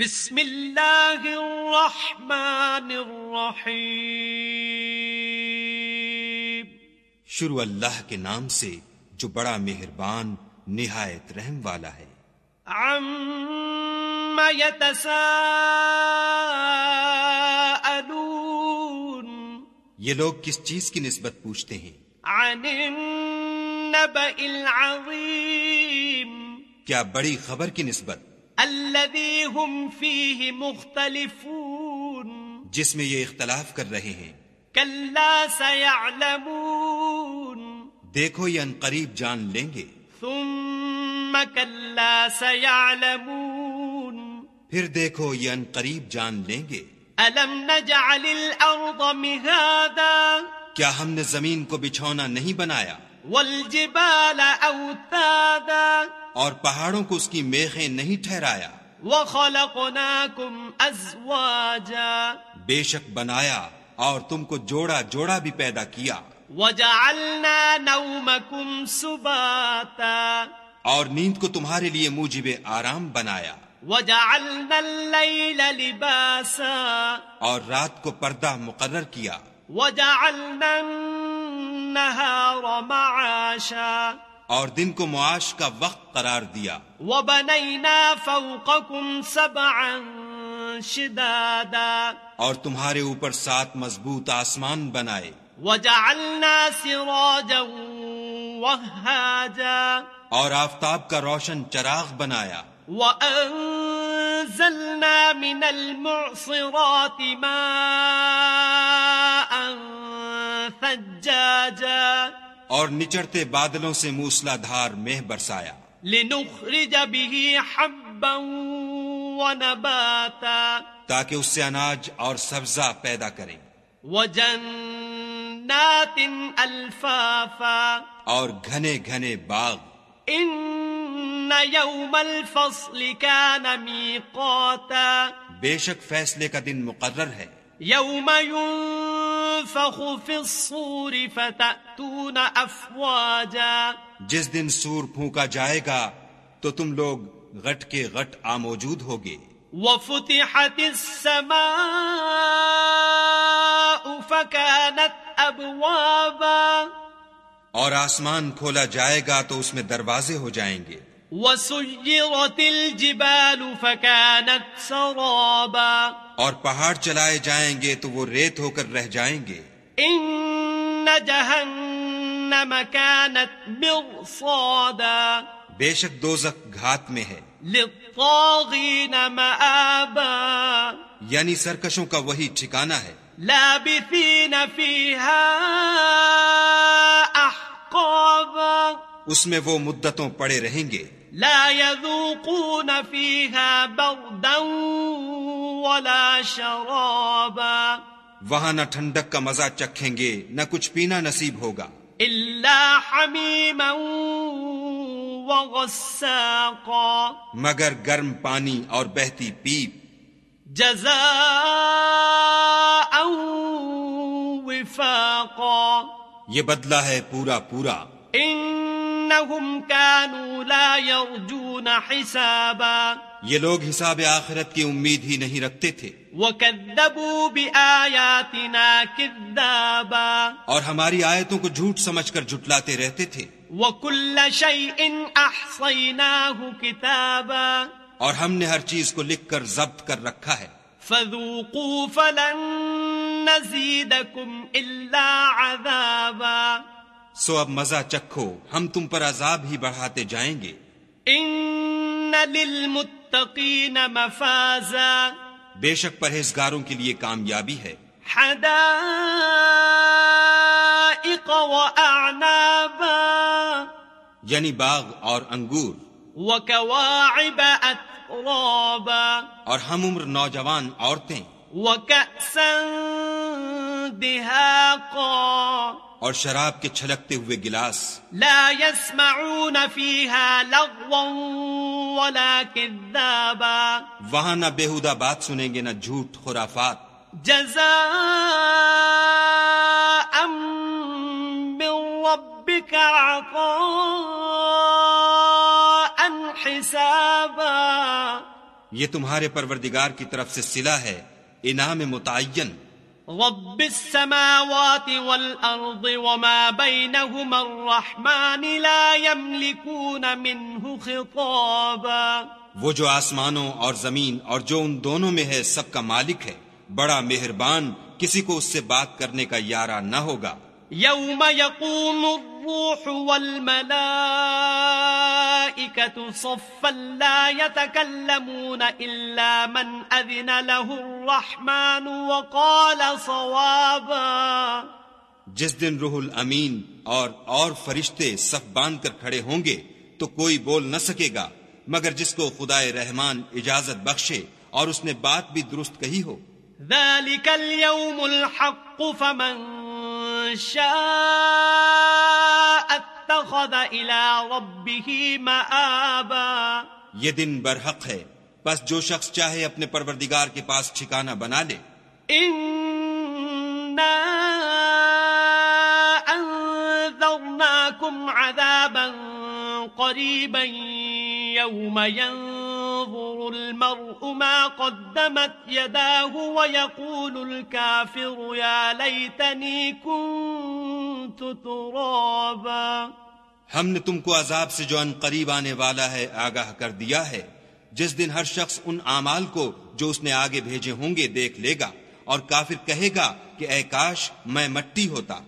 بسم اللہ الرحمن الرحیم۔ شروع اللہ کے نام سے جو بڑا مہربان نہایت رحم والا ہے۔ عم یہ لوگ کس چیز کی نسبت پوچھتے ہیں؟ عن النبأ العظیم کیا بڑی خبر کی نسبت؟ الذي هم فيه مختلفون. جس میں یہ اختلاف کر رہے ہیں۔ كلا سيعلمون. دیکھو یہ ان قریب جان لیں گے۔ ثم كلا سيعلمون. پھر دیکھو یہ ان قریب جان لیں گے۔ ألم نجعل الأرض مهادا. کیا ہم نے زمین کو بچھونا نہیں بنایا؟ والجبال أوتادا. اور پہاڑوں کو اس کی میخیں نہیں ٹھہرایا۔ وخلقناكم أزواجا بے شک بنایا اور تم کو جوڑا جوڑا بھی پیدا کیا۔ وجعلنا نومكم سباتا. اور نیند کو تمہارے لیے موجب آرام بنایا۔ وجعلنا الليل لباسا. اور رات کو پردہ مقرر کیا۔ وجعلنا النهار معاشا. اور دن کو معاش کا وقت قرار دیا۔ وبنينا فوقكم سبعا شدادا. اور تمہارے اوپر سات مضبوط آسمان بنائے۔ وجعلنا سراجا وهاجا اور آفتاب کا روشن چراغ بنایا۔ وأنزلنا من المعصرات ماء ثجاجا اور نچڑتے بادلوں سے موسلا دھار مہ برسایا۔ لنخرج به حبا ونباتا۔ تاکہ اس سے اناج اور سبزہ پیدا کریں۔ وجنات الفافا۔ اور گھنے گھنے باغ۔ ان يوم الفصل كان ميقاتا بے شک فیصلے کا دن مقرر ہے۔ يوم ينفخ في الصور فتأتون أفواجا جس دن سور پھونکا جائے گا تو تم لوگ غٹ کے غٹ آ موجود ہوگے۔ وفتحت السماء فكانت أبوابا اور آسمان کھولا جائے گا تو اس میں دروازے ہو جائیں گے۔ وسيرت الجبال فكانت سرابا. اور پہاڑ چلائے جائیں گے تو وہ ریت ہو کر رہ جائیں گے۔ إن جهنم كانت مرصادا. بے شک دوزخ گھات میں ہے۔ للطاغين مآبا. یعنی سرکشوں کا وہی ٹھکانہ ہے۔ لابثين فيها اس میں وہ مدتوں پڑے رہیں گے۔ لا يذوقون فيها بردا ولا شرابا۔ وہاں نہ ٹھنڈک کا مزہ چکھیں گے نہ کچھ پینا نصیب ہوگا۔ إلا حميما وغساقا مگر گرم پانی اور بہتی پیپ۔ جزاء وفاقا۔ یہ بدلہ ہے پورا پورا۔ إنهم كانوا لا يرجون حسابا یہ لوگ حساب آخرت کی امید ہی نہیں رکھتے تھے۔ وكذبوا بآياتنا كذابا اور ہماری آیتوں کو جھوٹ سمجھ کر جھٹلاتے رہتے تھے۔ وكل شيء أحصيناه كتابا اور ہم نے ہر چیز کو لکھ کر ضبط کر رکھا ہے۔ فذوقوا فلن نزيدكم إلا عذابا سو اب مزہ چکھو ہم تم پر عذاب ہی بڑھاتے جائیں گے۔ إن للمتقين مفازا۔ بے شک پرہیزگاروں کے لیے کامیابی ہے۔ حدائق وأعنابا یعنی باغ اور انگور۔ وكواعب أترابا اور ہم عمر نوجوان عورتیں۔ وكأسا دهاقا اور شراب کے چھلکتے ہوئے گلاس۔ لا يسمعون فيها لغوا ولا كذابا۔ وہاں نہ بےحدہ بات سنیں گے نہ جھوٹ خرافات۔ جزاء من ربك عطاء حسابا۔ یہ تمہارے پروردگار کی طرف سے صلہ ہے انعام متعین۔ رب السماوات والأرض وما بينهما الرحمن لا يملكون منه خطابا۔ وہ جو آسمانوں اور زمین اور جو ان دونوں میں ہے سب کا مالک ہے۔ بڑا مہربان کسی کو اس سے بات کرنے کا یارہ نہ ہوگا۔ يوم يقوم الروح والملائكة صفا لا يتكلمون إلا من أذن له الرحمن وقال صوابا. جس دن روح الامین اور اور فرشتے صف باندھ کر کھڑے ہوں گے تو کوئی بول نہ سکے گا مگر جس کو خدا رحمان اجازت بخشے اور اس نے بات بھی درست کہی ہو۔ ذلك اليوم الحق فمن شاء. اتخذ الى ربه مآبا۔ یہ دن برحق ہے۔ بس جو شخص چاہے اپنے پروردگار کے پاس ٹھکانہ بنا لے۔ انا انذرناكم عذابا قريبا يوم ينظر المرء ما قدمت يداه ويقول الكافر، يا ليتني كنت ترابا. ہم نے تم کو عذاب سے جو ان قریب آنے والا ہے آگاہ کر دیا ہے۔ جس دن ہر شخص ان اعمال کو جو اس نے آگے بھیجے ہوں گے دیکھ لے گا اور کافر کہے گا کہ اے کاش میں مٹی ہوتا۔